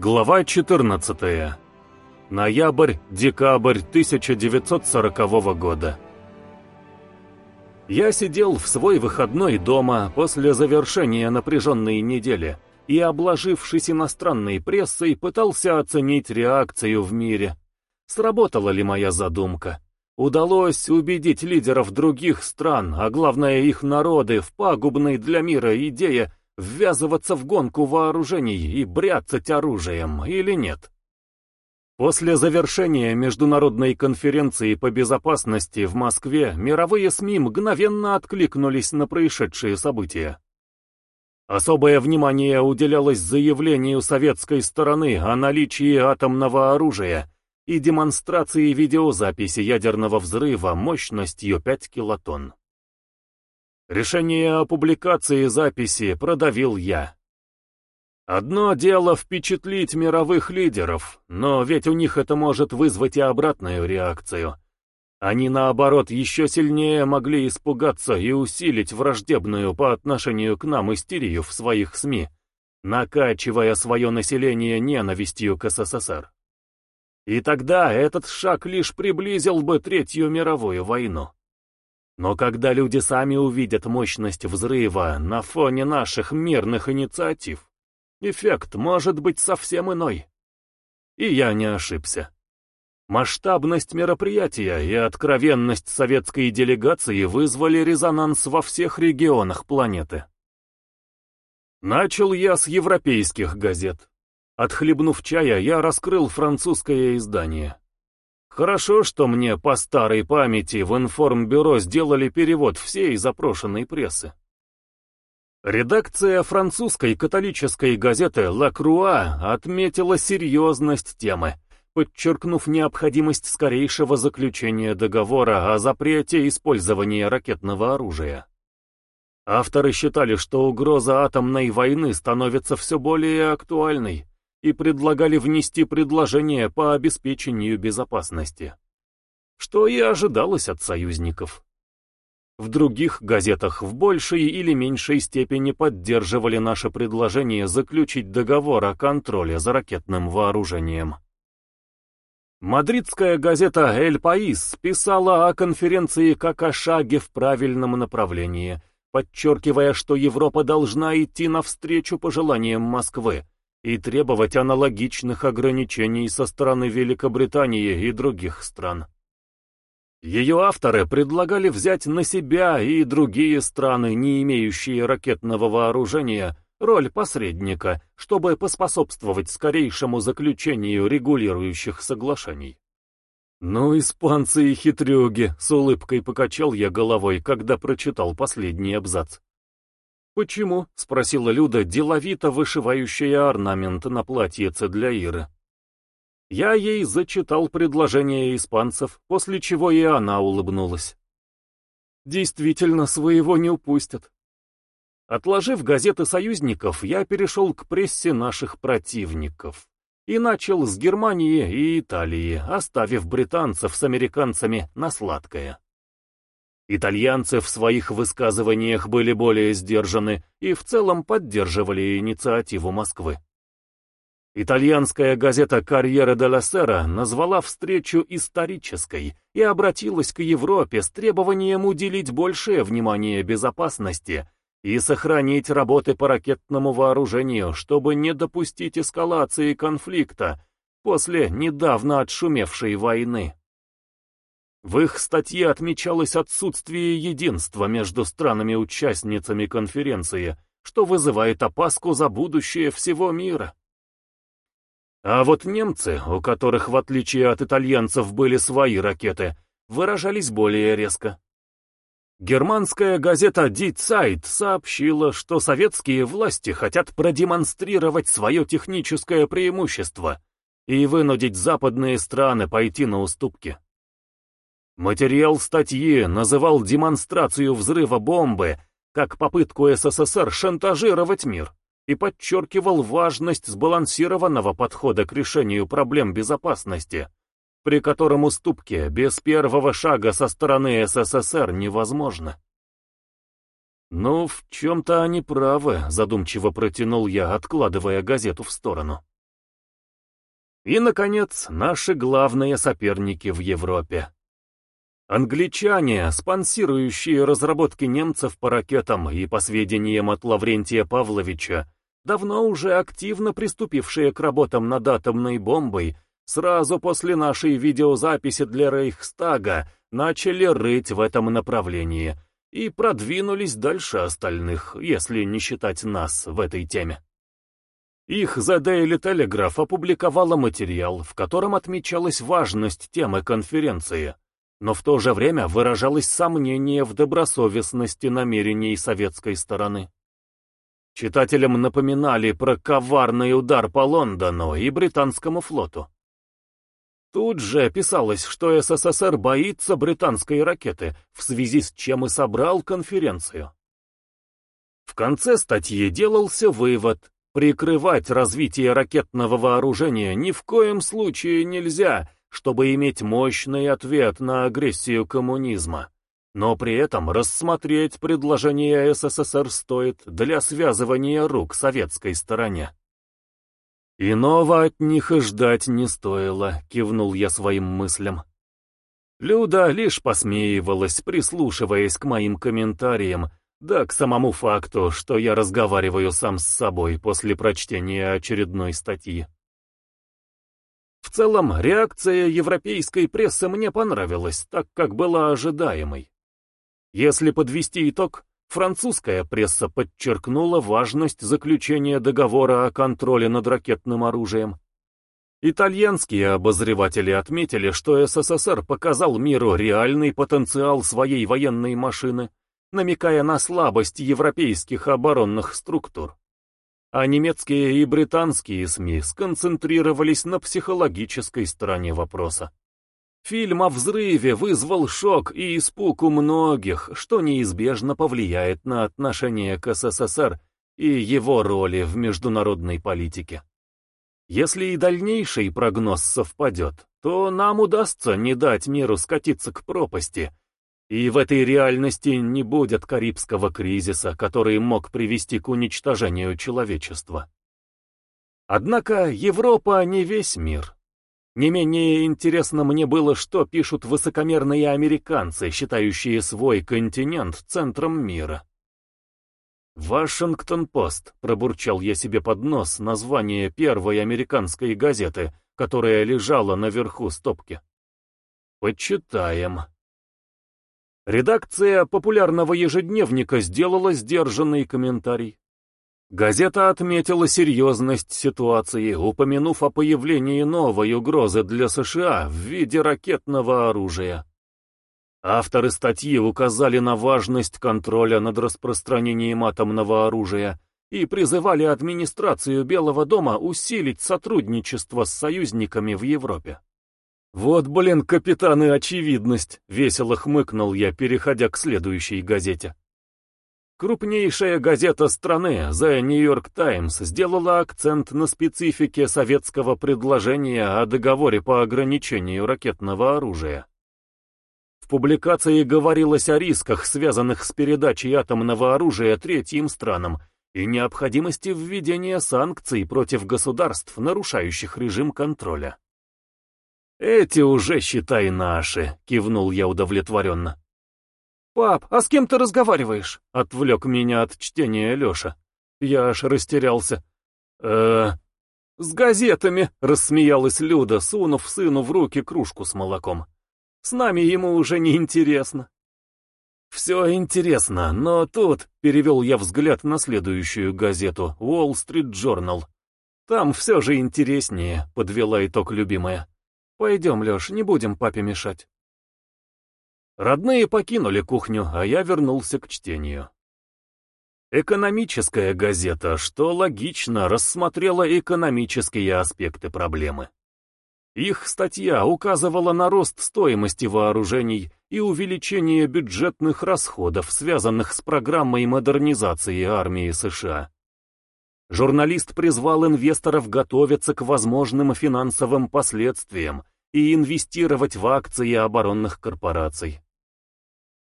Глава 14. Ноябрь-декабрь 1940 года. Я сидел в свой выходной дома после завершения напряженной недели и, обложившись иностранной прессой, пытался оценить реакцию в мире. Сработала ли моя задумка? Удалось убедить лидеров других стран, а главное их народы, в пагубной для мира идее ввязываться в гонку вооружений и бряцать оружием или нет? После завершения Международной конференции по безопасности в Москве мировые СМИ мгновенно откликнулись на происшедшие события. Особое внимание уделялось заявлению советской стороны о наличии атомного оружия и демонстрации видеозаписи ядерного взрыва мощностью 5 килотонн. Решение о публикации записи продавил я. Одно дело впечатлить мировых лидеров, но ведь у них это может вызвать и обратную реакцию. Они, наоборот, еще сильнее могли испугаться и усилить враждебную по отношению к нам истерию в своих СМИ, накачивая свое население ненавистью к СССР. И тогда этот шаг лишь приблизил бы Третью мировую войну. Но когда люди сами увидят мощность взрыва на фоне наших мирных инициатив, эффект может быть совсем иной. И я не ошибся. Масштабность мероприятия и откровенность советской делегации вызвали резонанс во всех регионах планеты. Начал я с европейских газет. Отхлебнув чая, я раскрыл французское издание. Хорошо, что мне по старой памяти в информбюро сделали перевод всей запрошенной прессы. Редакция французской католической газеты «Ла Круа» отметила серьезность темы, подчеркнув необходимость скорейшего заключения договора о запрете использования ракетного оружия. Авторы считали, что угроза атомной войны становится все более актуальной, и предлагали внести предложение по обеспечению безопасности. Что и ожидалось от союзников. В других газетах в большей или меньшей степени поддерживали наше предложение заключить договор о контроле за ракетным вооружением. Мадридская газета «Эль Паис» писала о конференции как о шаге в правильном направлении, подчеркивая, что Европа должна идти навстречу пожеланиям Москвы, и требовать аналогичных ограничений со стороны Великобритании и других стран. Ее авторы предлагали взять на себя и другие страны, не имеющие ракетного вооружения, роль посредника, чтобы поспособствовать скорейшему заключению регулирующих соглашений. «Ну, испанцы и хитрюги!» — с улыбкой покачал я головой, когда прочитал последний абзац. «Почему?» — спросила Люда, деловито вышивающая орнамент на платьице для Иры. Я ей зачитал предложение испанцев, после чего и она улыбнулась. Действительно, своего не упустят. Отложив газеты союзников, я перешел к прессе наших противников. И начал с Германии и Италии, оставив британцев с американцами на сладкое. Итальянцы в своих высказываниях были более сдержаны и в целом поддерживали инициативу Москвы. Итальянская газета «Карьера де ла Сера» назвала встречу исторической и обратилась к Европе с требованием уделить большее внимание безопасности и сохранить работы по ракетному вооружению, чтобы не допустить эскалации конфликта после недавно отшумевшей войны. В их статье отмечалось отсутствие единства между странами-участницами конференции, что вызывает опаску за будущее всего мира. А вот немцы, у которых в отличие от итальянцев были свои ракеты, выражались более резко. Германская газета Die Zeit сообщила, что советские власти хотят продемонстрировать свое техническое преимущество и вынудить западные страны пойти на уступки. Материал статьи называл демонстрацию взрыва бомбы как попытку СССР шантажировать мир и подчеркивал важность сбалансированного подхода к решению проблем безопасности, при котором уступки без первого шага со стороны СССР невозможны. «Ну, в чем-то они правы», — задумчиво протянул я, откладывая газету в сторону. И, наконец, наши главные соперники в Европе. Англичане, спонсирующие разработки немцев по ракетам и, по сведениям от Лаврентия Павловича, давно уже активно приступившие к работам над атомной бомбой, сразу после нашей видеозаписи для Рейхстага начали рыть в этом направлении и продвинулись дальше остальных, если не считать нас в этой теме. Их The Daily Telegraph опубликовала материал, в котором отмечалась важность темы конференции, но в то же время выражалось сомнение в добросовестности намерений советской стороны. Читателям напоминали про коварный удар по Лондону и британскому флоту. Тут же писалось, что СССР боится британской ракеты, в связи с чем и собрал конференцию. В конце статьи делался вывод, прикрывать развитие ракетного вооружения ни в коем случае нельзя, чтобы иметь мощный ответ на агрессию коммунизма но при этом рассмотреть предложение СССР стоит для связывания рук советской стороне. «Иного от них и ждать не стоило», — кивнул я своим мыслям. Люда лишь посмеивалась, прислушиваясь к моим комментариям, да к самому факту, что я разговариваю сам с собой после прочтения очередной статьи. В целом, реакция европейской прессы мне понравилась, так как была ожидаемой. Если подвести итог, французская пресса подчеркнула важность заключения договора о контроле над ракетным оружием. Итальянские обозреватели отметили, что СССР показал миру реальный потенциал своей военной машины, намекая на слабость европейских оборонных структур. А немецкие и британские СМИ сконцентрировались на психологической стороне вопроса. Фильм о взрыве вызвал шок и испуг у многих, что неизбежно повлияет на отношение к СССР и его роли в международной политике. Если и дальнейший прогноз совпадет, то нам удастся не дать миру скатиться к пропасти, и в этой реальности не будет Карибского кризиса, который мог привести к уничтожению человечества. Однако Европа не весь мир. Не менее интересно мне было, что пишут высокомерные американцы, считающие свой континент центром мира. «Вашингтон-Пост», — пробурчал я себе под нос название первой американской газеты, которая лежала наверху стопки. «Почитаем». Редакция популярного ежедневника сделала сдержанный комментарий. Газета отметила серьезность ситуации, упомянув о появлении новой угрозы для США в виде ракетного оружия. Авторы статьи указали на важность контроля над распространением атомного оружия и призывали администрацию Белого дома усилить сотрудничество с союзниками в Европе. «Вот, блин, капитаны, очевидность!» — весело хмыкнул я, переходя к следующей газете. Крупнейшая газета страны, The New York Times, сделала акцент на специфике советского предложения о договоре по ограничению ракетного оружия. В публикации говорилось о рисках, связанных с передачей атомного оружия третьим странам, и необходимости введения санкций против государств, нарушающих режим контроля. «Эти уже, считай, наши», — кивнул я удовлетворенно. «Пап, а с кем ты разговариваешь?» — отвлек меня от чтения Леша. Я аж растерялся. э «С газетами!» — рассмеялась Люда, сунув сыну в руки кружку с молоком. «С нами ему уже не интересно». «Все интересно, но тут...» — перевел я взгляд на следующую газету, Wall Street Journal. «Там все же интереснее», — подвела итог любимая. «Пойдем, Леш, не будем папе мешать». Родные покинули кухню, а я вернулся к чтению. Экономическая газета, что логично, рассмотрела экономические аспекты проблемы. Их статья указывала на рост стоимости вооружений и увеличение бюджетных расходов, связанных с программой модернизации армии США. Журналист призвал инвесторов готовиться к возможным финансовым последствиям и инвестировать в акции оборонных корпораций.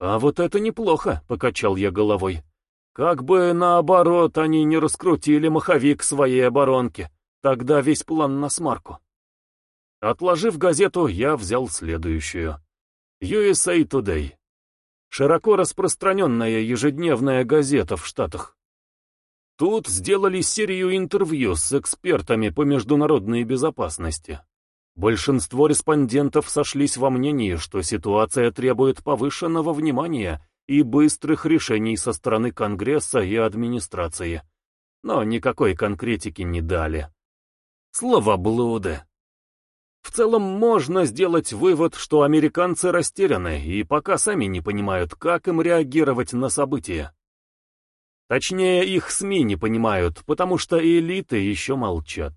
«А вот это неплохо», — покачал я головой. «Как бы наоборот они не раскрутили маховик своей оборонки, тогда весь план на смарку». Отложив газету, я взял следующую. USA Today. Широко распространенная ежедневная газета в Штатах. Тут сделали серию интервью с экспертами по международной безопасности. Большинство респондентов сошлись во мнении, что ситуация требует повышенного внимания и быстрых решений со стороны Конгресса и администрации. Но никакой конкретики не дали. Словоблуды. В целом можно сделать вывод, что американцы растеряны и пока сами не понимают, как им реагировать на события. Точнее, их СМИ не понимают, потому что элиты еще молчат.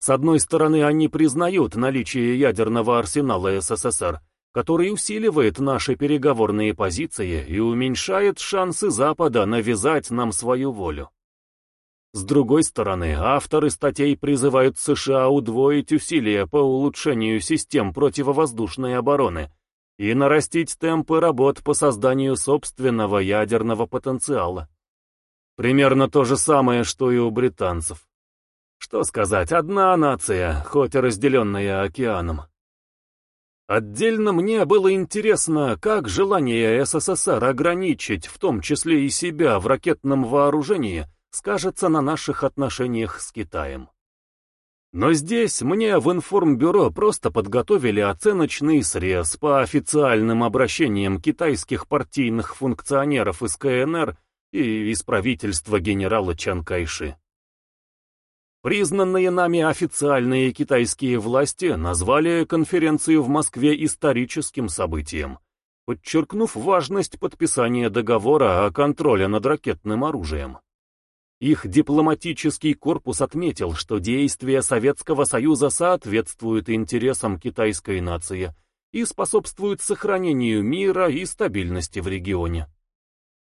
С одной стороны, они признают наличие ядерного арсенала СССР, который усиливает наши переговорные позиции и уменьшает шансы Запада навязать нам свою волю. С другой стороны, авторы статей призывают США удвоить усилия по улучшению систем противовоздушной обороны и нарастить темпы работ по созданию собственного ядерного потенциала. Примерно то же самое, что и у британцев. Что сказать, одна нация, хоть и разделенная океаном. Отдельно мне было интересно, как желание СССР ограничить, в том числе и себя, в ракетном вооружении, скажется на наших отношениях с Китаем. Но здесь мне в информбюро просто подготовили оценочный срез по официальным обращениям китайских партийных функционеров из КНР и из правительства генерала Чан Кайши. Признанные нами официальные китайские власти назвали конференцию в Москве историческим событием, подчеркнув важность подписания договора о контроле над ракетным оружием. Их дипломатический корпус отметил, что действия Советского Союза соответствуют интересам китайской нации и способствуют сохранению мира и стабильности в регионе.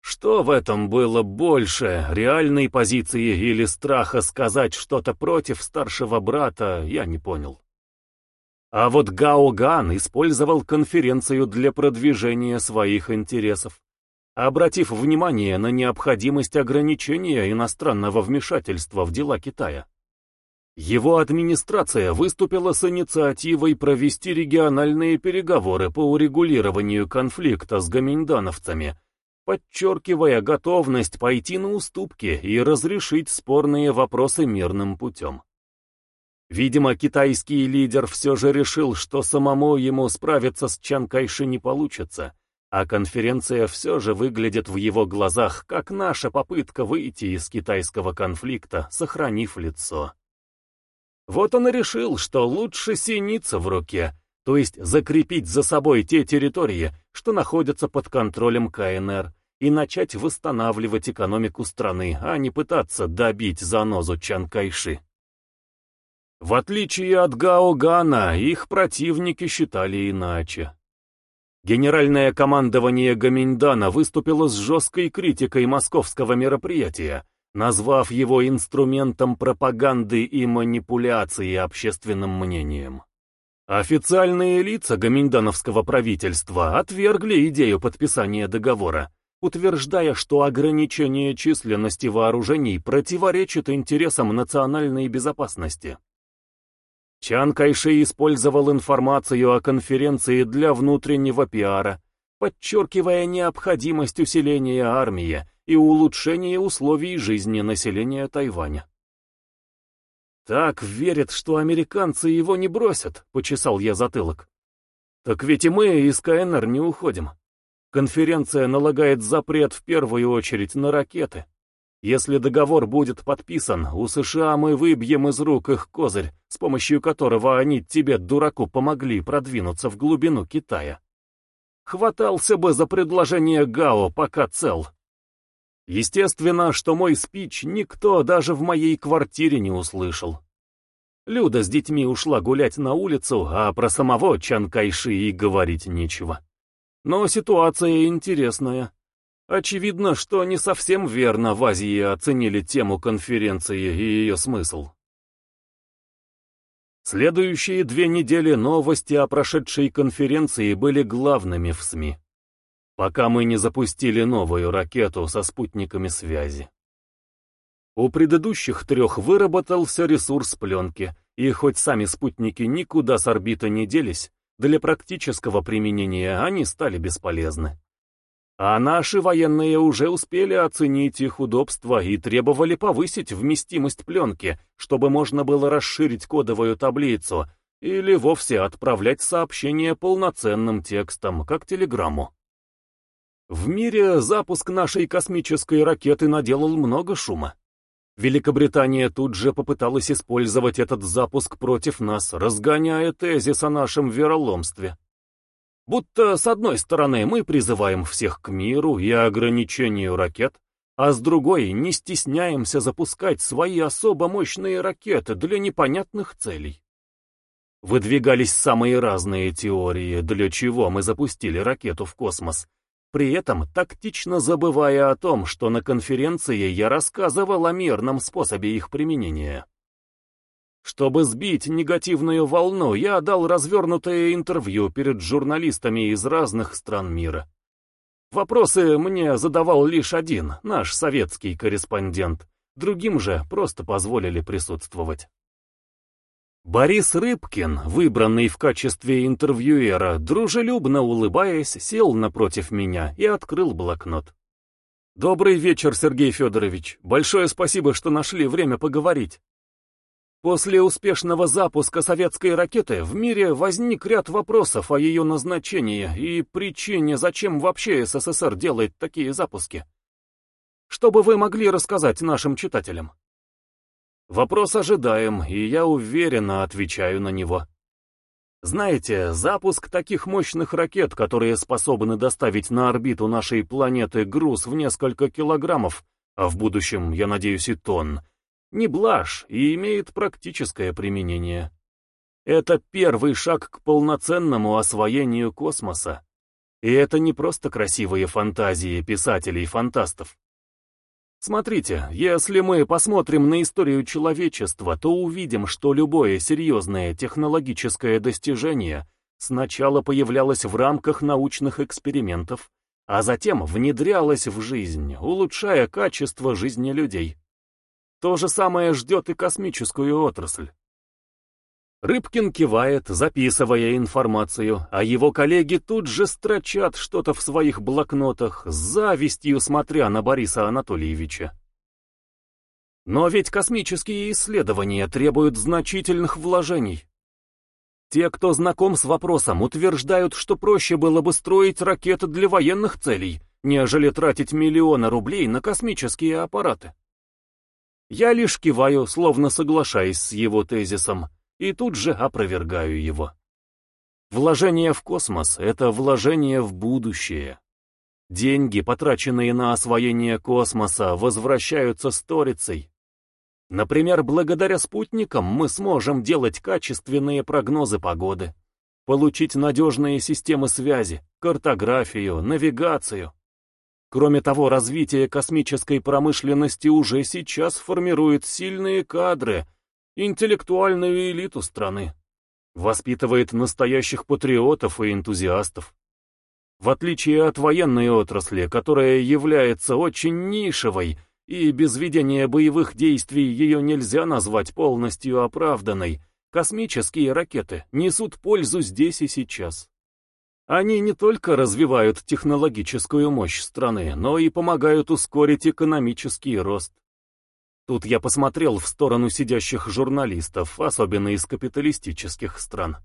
Что в этом было больше, реальной позиции или страха сказать что-то против старшего брата, я не понял. А вот Гао Ган использовал конференцию для продвижения своих интересов, обратив внимание на необходимость ограничения иностранного вмешательства в дела Китая. Его администрация выступила с инициативой провести региональные переговоры по урегулированию конфликта с гоминдановцами – подчеркивая готовность пойти на уступки и разрешить спорные вопросы мирным путем. Видимо, китайский лидер все же решил, что самому ему справиться с Чан Кайши не получится, а конференция все же выглядит в его глазах, как наша попытка выйти из китайского конфликта, сохранив лицо. Вот он и решил, что лучше синица в руке, то есть закрепить за собой те территории, что находятся под контролем КНР, и начать восстанавливать экономику страны, а не пытаться добить занозу Чан Кайши. В отличие от Гао Гана, их противники считали иначе. Генеральное командование Гаминдана выступило с жесткой критикой московского мероприятия, назвав его инструментом пропаганды и манипуляции общественным мнением. Официальные лица гоминдановского правительства отвергли идею подписания договора, утверждая, что ограничение численности вооружений противоречит интересам национальной безопасности. Чан Кайши использовал информацию о конференции для внутреннего пиара, подчеркивая необходимость усиления армии и улучшения условий жизни населения Тайваня. «Так верит, что американцы его не бросят», — почесал я затылок. «Так ведь и мы из КНР не уходим. Конференция налагает запрет в первую очередь на ракеты. Если договор будет подписан, у США мы выбьем из рук их козырь, с помощью которого они тебе, дураку, помогли продвинуться в глубину Китая. Хватался бы за предложение Гао, пока цел». Естественно, что мой спич никто даже в моей квартире не услышал. Люда с детьми ушла гулять на улицу, а про самого Чан Кайши и говорить нечего. Но ситуация интересная. Очевидно, что не совсем верно в Азии оценили тему конференции и ее смысл. Следующие две недели новости о прошедшей конференции были главными в СМИ пока мы не запустили новую ракету со спутниками связи. У предыдущих трех выработался ресурс пленки, и хоть сами спутники никуда с орбиты не делись, для практического применения они стали бесполезны. А наши военные уже успели оценить их удобство и требовали повысить вместимость пленки, чтобы можно было расширить кодовую таблицу или вовсе отправлять сообщение полноценным текстом, как телеграмму. В мире запуск нашей космической ракеты наделал много шума. Великобритания тут же попыталась использовать этот запуск против нас, разгоняя тезис о нашем вероломстве. Будто, с одной стороны, мы призываем всех к миру и ограничению ракет, а с другой не стесняемся запускать свои особо мощные ракеты для непонятных целей. Выдвигались самые разные теории, для чего мы запустили ракету в космос, при этом тактично забывая о том, что на конференции я рассказывал о мирном способе их применения. Чтобы сбить негативную волну, я дал развернутое интервью перед журналистами из разных стран мира. Вопросы мне задавал лишь один, наш советский корреспондент, другим же просто позволили присутствовать. Борис Рыбкин, выбранный в качестве интервьюера, дружелюбно улыбаясь, сел напротив меня и открыл блокнот. «Добрый вечер, Сергей Федорович. Большое спасибо, что нашли время поговорить. После успешного запуска советской ракеты в мире возник ряд вопросов о ее назначении и причине, зачем вообще СССР делает такие запуски. Что бы вы могли рассказать нашим читателям? Вопрос ожидаем, и я уверенно отвечаю на него. Знаете, запуск таких мощных ракет, которые способны доставить на орбиту нашей планеты груз в несколько килограммов, а в будущем, я надеюсь, и тонн, не блажь и имеет практическое применение. Это первый шаг к полноценному освоению космоса. И это не просто красивые фантазии писателей-фантастов. Смотрите, если мы посмотрим на историю человечества, то увидим, что любое серьезное технологическое достижение сначала появлялось в рамках научных экспериментов, а затем внедрялось в жизнь, улучшая качество жизни людей. То же самое ждет и космическую отрасль. Рыбкин кивает, записывая информацию, а его коллеги тут же строчат что-то в своих блокнотах, с завистью смотря на Бориса Анатольевича. Но ведь космические исследования требуют значительных вложений. Те, кто знаком с вопросом, утверждают, что проще было бы строить ракеты для военных целей, нежели тратить миллионы рублей на космические аппараты. Я лишь киваю, словно соглашаясь с его тезисом, и тут же опровергаю его. Вложение в космос — это вложение в будущее. Деньги, потраченные на освоение космоса, возвращаются сторицей. Например, благодаря спутникам мы сможем делать качественные прогнозы погоды, получить надежные системы связи, картографию, навигацию. Кроме того, развитие космической промышленности уже сейчас формирует сильные кадры, интеллектуальную элиту страны, воспитывает настоящих патриотов и энтузиастов. В отличие от военной отрасли, которая является очень нишевой, и без ведения боевых действий ее нельзя назвать полностью оправданной, космические ракеты несут пользу здесь и сейчас. Они не только развивают технологическую мощь страны, но и помогают ускорить экономический рост. Тут я посмотрел в сторону сидящих журналистов, особенно из капиталистических стран.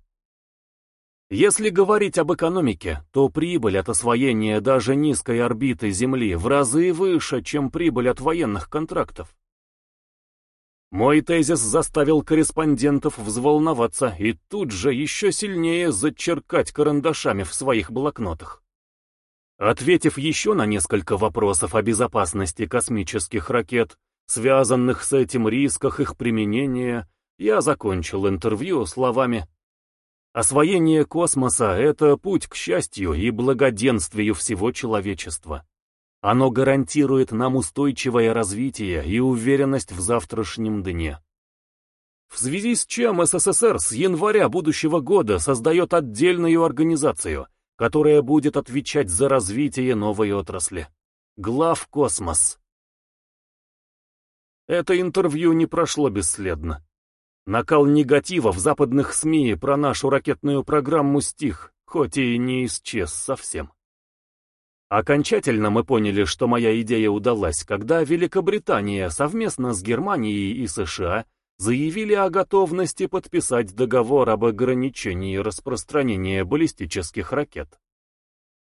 Если говорить об экономике, то прибыль от освоения даже низкой орбиты Земли в разы выше, чем прибыль от военных контрактов. Мой тезис заставил корреспондентов взволноваться и тут же еще сильнее зачеркать карандашами в своих блокнотах. Ответив еще на несколько вопросов о безопасности космических ракет, связанных с этим рисках их применения, я закончил интервью словами «Освоение космоса — это путь к счастью и благоденствию всего человечества. Оно гарантирует нам устойчивое развитие и уверенность в завтрашнем дне. В связи с чем СССР с января будущего года создает отдельную организацию, которая будет отвечать за развитие новой отрасли. Главкосмос. Это интервью не прошло бесследно. Накал негатива в западных СМИ про нашу ракетную программу стих, хоть и не исчез совсем. Окончательно мы поняли, что моя идея удалась, когда Великобритания совместно с Германией и США заявили о готовности подписать договор об ограничении распространения баллистических ракет.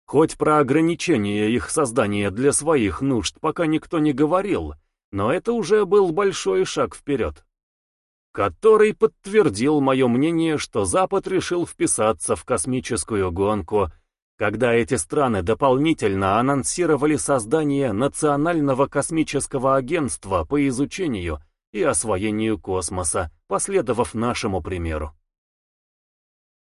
Хоть про ограничение их создания для своих нужд пока никто не говорил, но это уже был большой шаг вперед который подтвердил мое мнение, что Запад решил вписаться в космическую гонку, когда эти страны дополнительно анонсировали создание Национального космического агентства по изучению и освоению космоса, последовав нашему примеру.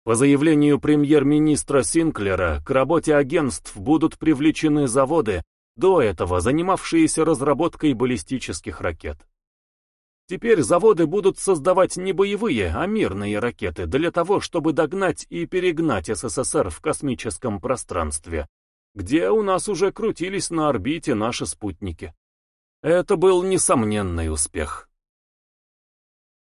По заявлению премьер-министра Синклера, к работе агентств будут привлечены заводы, до этого занимавшиеся разработкой баллистических ракет. Теперь заводы будут создавать не боевые, а мирные ракеты для того, чтобы догнать и перегнать СССР в космическом пространстве, где у нас уже крутились на орбите наши спутники. Это был несомненный успех.